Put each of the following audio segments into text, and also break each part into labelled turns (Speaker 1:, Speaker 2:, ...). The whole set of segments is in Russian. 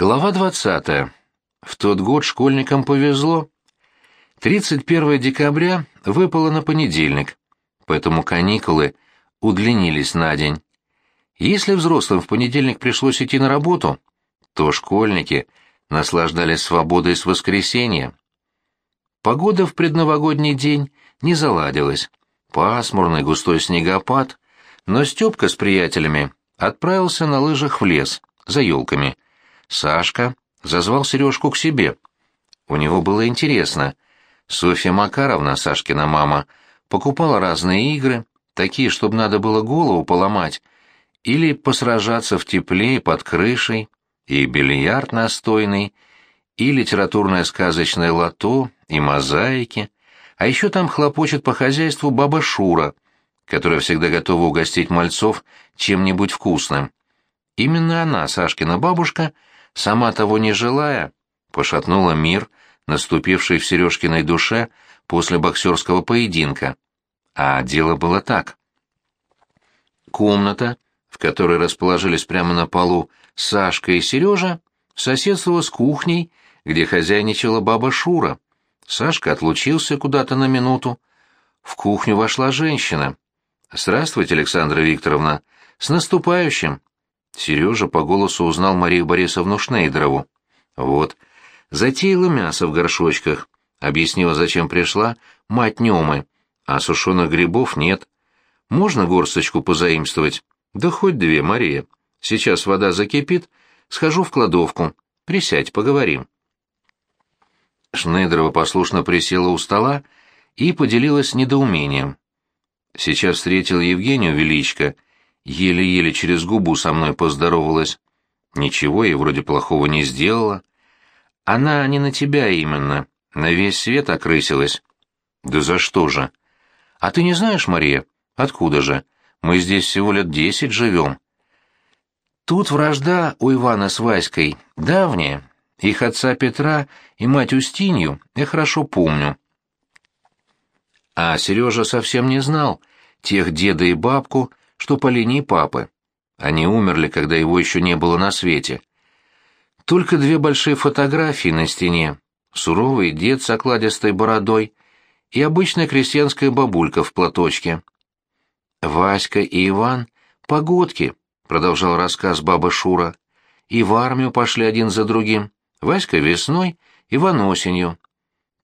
Speaker 1: Глава 20. В тот год школьникам повезло. 31 декабря выпало на понедельник, поэтому каникулы удлинились на день. Если взрослым в понедельник пришлось идти на работу, то школьники наслаждались свободой с воскресенья. Погода в предновогодний день не заладилась. Пасмурный густой снегопад, но Степка с приятелями отправился на лыжах в лес за елками — Сашка зазвал Сережку к себе. У него было интересно. Софья Макаровна, Сашкина мама, покупала разные игры, такие, чтобы надо было голову поломать, или посражаться в тепле под крышей, и бильярд настойный, и литературное сказочное лото, и мозаики. А еще там хлопочет по хозяйству баба Шура, которая всегда готова угостить мальцов чем-нибудь вкусным. Именно она, Сашкина бабушка, — сама того не желая, пошатнула мир, наступивший в Сережкиной душе после боксерского поединка. А дело было так. Комната, в которой расположились прямо на полу Сашка и Сережа, соседствовала с кухней, где хозяйничала баба Шура. Сашка отлучился куда-то на минуту. В кухню вошла женщина. «Здравствуйте, Александра Викторовна. С наступающим!» Сережа по голосу узнал Марию Борисовну Шнейдерову. Вот. Затеяла мясо в горшочках. Объяснила, зачем пришла, мать Немы. А сушеных грибов нет. Можно горсточку позаимствовать? Да хоть две, Мария. Сейчас вода закипит, схожу в кладовку. Присядь, поговорим. Шнейдерова послушно присела у стола и поделилась недоумением. Сейчас встретил Евгению Величко — еле-еле через губу со мной поздоровалась. Ничего ей вроде плохого не сделала. Она не на тебя именно, на весь свет окрысилась. Да за что же? А ты не знаешь, Мария, откуда же? Мы здесь всего лет десять живем. Тут вражда у Ивана с Васькой давняя. Их отца Петра и мать Устинью я хорошо помню. А Сережа совсем не знал тех деда и бабку, что по линии папы. Они умерли, когда его еще не было на свете. Только две большие фотографии на стене. Суровый дед с окладистой бородой и обычная крестьянская бабулька в платочке. «Васька и Иван — погодки», — продолжал рассказ баба Шура. «И в армию пошли один за другим. Васька весной, Иван осенью.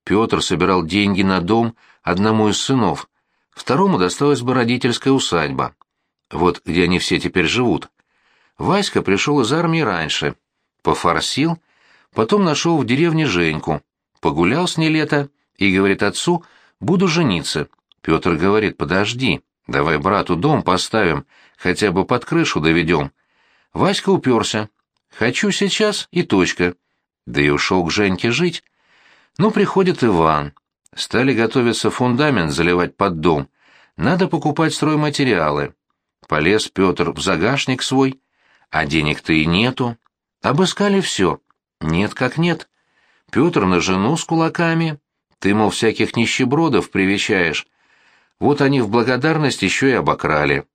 Speaker 1: Петр собирал деньги на дом одному из сынов, второму досталась бы родительская усадьба вот где они все теперь живут. Васька пришел из армии раньше, пофорсил, потом нашел в деревне Женьку, погулял с ней лето и говорит отцу, буду жениться. Петр говорит, подожди, давай брату дом поставим, хотя бы под крышу доведем. Васька уперся. Хочу сейчас и точка. Да и ушел к Женьке жить. Ну, приходит Иван. Стали готовиться фундамент заливать под дом. Надо покупать стройматериалы. Полез Петр в загашник свой, а денег-то и нету. Обыскали все. Нет как нет. Петр на жену с кулаками. Ты, мол, всяких нищебродов привечаешь. Вот они в благодарность еще и обокрали.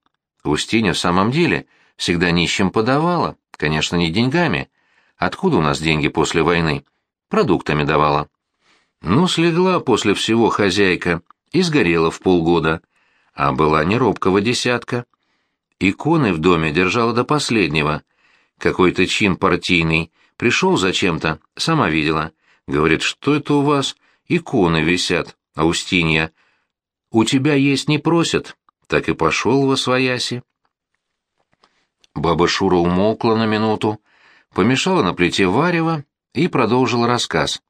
Speaker 1: Устиня в самом деле всегда нищим подавала, конечно, не деньгами. Откуда у нас деньги после войны? Продуктами давала. Ну, слегла после всего хозяйка и сгорела в полгода. А была не робкого десятка. Иконы в доме держала до последнего. Какой-то чин партийный. Пришел зачем-то, сама видела. Говорит, что это у вас? Иконы висят, Аустинья. У тебя есть не просят. Так и пошел во свояси. Баба Шура умолкла на минуту, помешала на плите варева и продолжила рассказ.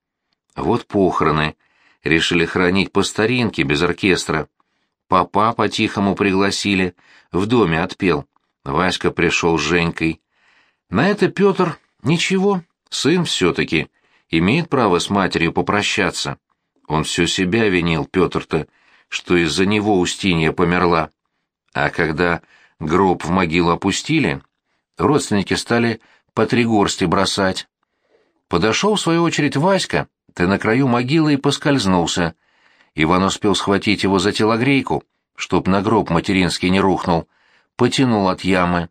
Speaker 1: Вот похороны. Решили хранить по старинке, без оркестра. Папа по-тихому пригласили, в доме отпел. Васька пришел с Женькой. На это Петр ничего, сын все-таки, имеет право с матерью попрощаться. Он все себя винил, Петр-то, что из-за него Устинья померла. А когда гроб в могилу опустили, родственники стали по три горсти бросать. Подошел, в свою очередь, Васька, ты на краю могилы и поскользнулся — Иван успел схватить его за телогрейку, чтоб на гроб материнский не рухнул, потянул от ямы.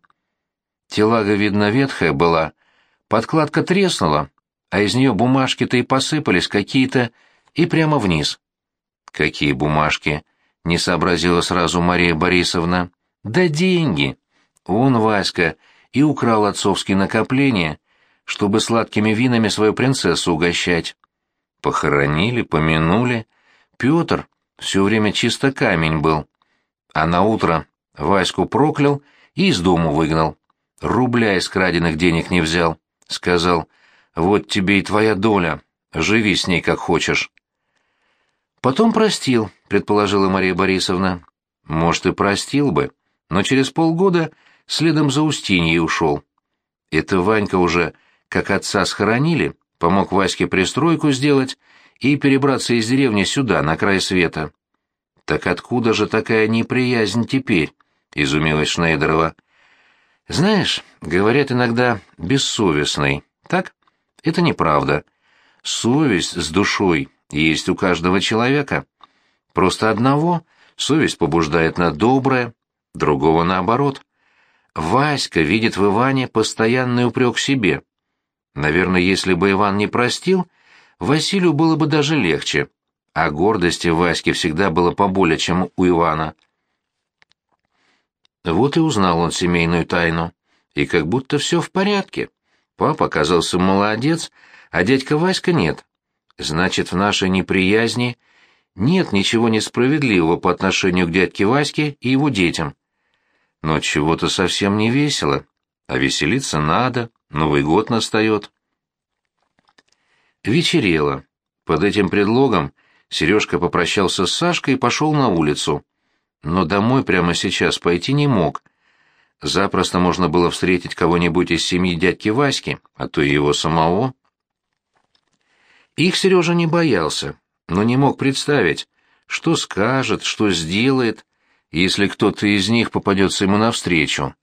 Speaker 1: Телага, видно, ветхая была, Подкладка треснула, а из нее бумажки-то и посыпались какие-то и прямо вниз. «Какие бумажки?» — не сообразила сразу Мария Борисовна. «Да деньги!» Он, Васька, и украл отцовские накопления, чтобы сладкими винами свою принцессу угощать. Похоронили, помянули. Петр все время чисто камень был. А на утро Ваську проклял и из дому выгнал. Рубля из краденных денег не взял. Сказал, вот тебе и твоя доля, живи с ней как хочешь. Потом простил, предположила Мария Борисовна. Может, и простил бы, но через полгода следом за Устиньей ушел. Это Ванька уже, как отца схоронили, помог Ваське пристройку сделать и перебраться из деревни сюда, на край света. «Так откуда же такая неприязнь теперь?» — изумилась Шнейдерова. «Знаешь, говорят иногда бессовестный, так? Это неправда. Совесть с душой есть у каждого человека. Просто одного совесть побуждает на доброе, другого наоборот. Васька видит в Иване постоянный упрек себе. Наверное, если бы Иван не простил, Василию было бы даже легче, а гордости Ваське всегда было поболее, чем у Ивана. Вот и узнал он семейную тайну. И как будто все в порядке. Папа оказался молодец, а дядька Васька нет. Значит, в нашей неприязни нет ничего несправедливого по отношению к дядьке Ваське и его детям. Но чего-то совсем не весело. А веселиться надо, Новый год настает. Вечерело. Под этим предлогом Сережка попрощался с Сашкой и пошел на улицу. Но домой прямо сейчас пойти не мог. Запросто можно было встретить кого-нибудь из семьи дядьки Васьки, а то и его самого. Их Сережа не боялся, но не мог представить, что скажет, что сделает, если кто-то из них попадется ему навстречу.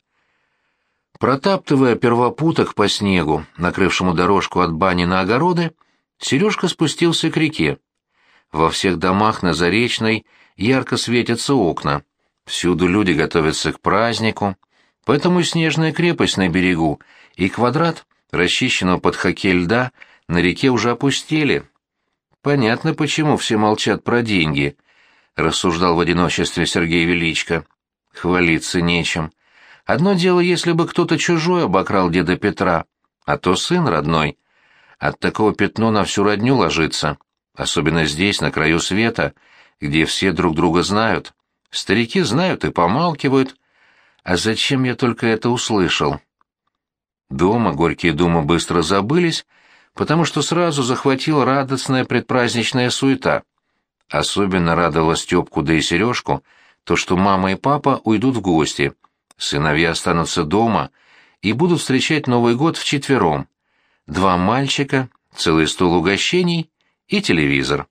Speaker 1: Протаптывая первопуток по снегу, накрывшему дорожку от бани на огороды, Сережка спустился к реке. Во всех домах на Заречной ярко светятся окна. Всюду люди готовятся к празднику, поэтому снежная крепость на берегу и квадрат, расчищенного под хоккей льда, на реке уже опустели. Понятно, почему все молчат про деньги, рассуждал в одиночестве Сергей Величко. Хвалиться нечем. Одно дело, если бы кто-то чужой обокрал деда Петра, а то сын родной. От такого пятно на всю родню ложится, особенно здесь, на краю света, где все друг друга знают. Старики знают и помалкивают. А зачем я только это услышал? Дома горькие думы быстро забылись, потому что сразу захватила радостная предпраздничная суета — Особенно радовало Степку да и Сережку то, что мама и папа уйдут в гости, сыновья останутся дома и будут встречать Новый год вчетвером. Два мальчика, целый стол угощений и телевизор.